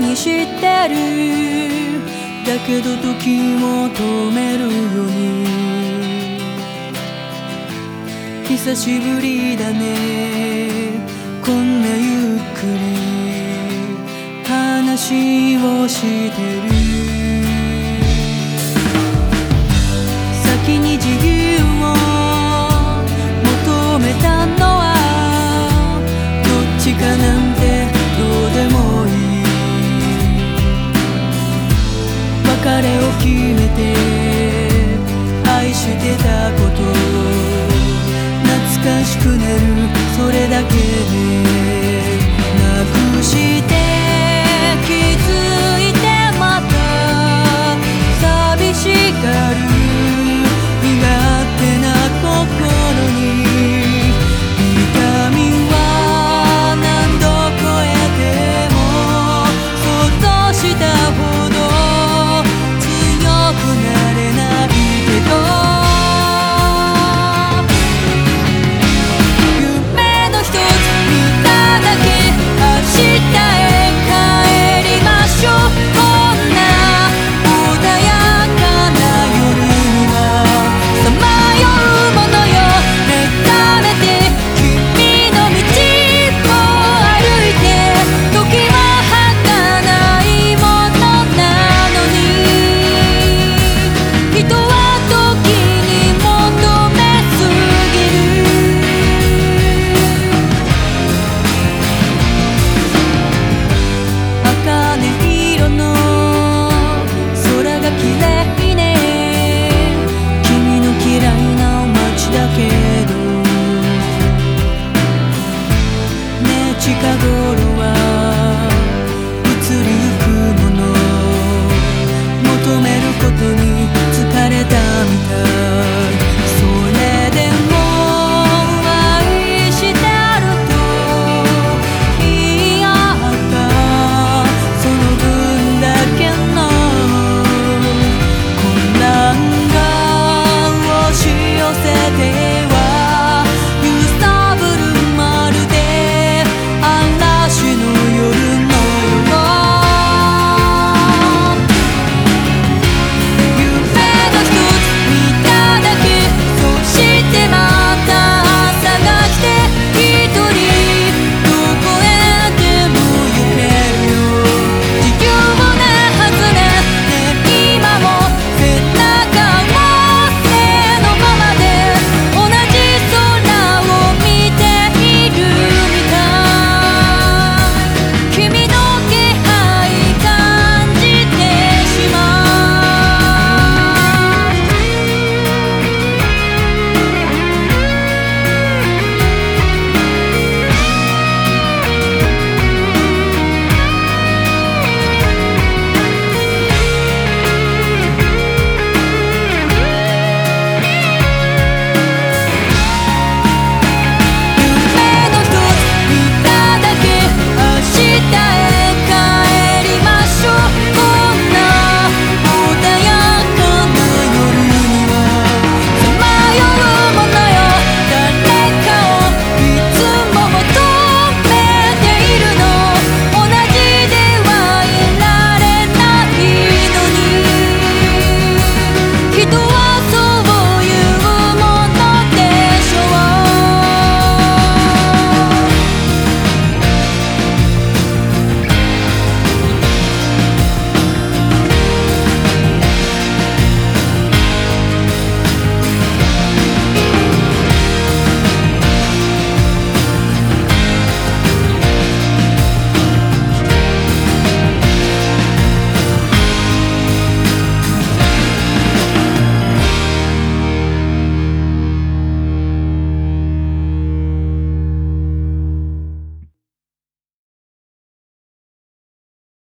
ってる。だけど時も止めるように。久しぶりだね。こんなゆっくり。話をしてる。先に自由を求めたのはどっちかな。めて愛してたこと。懐かしくなる。それだけで。なくして。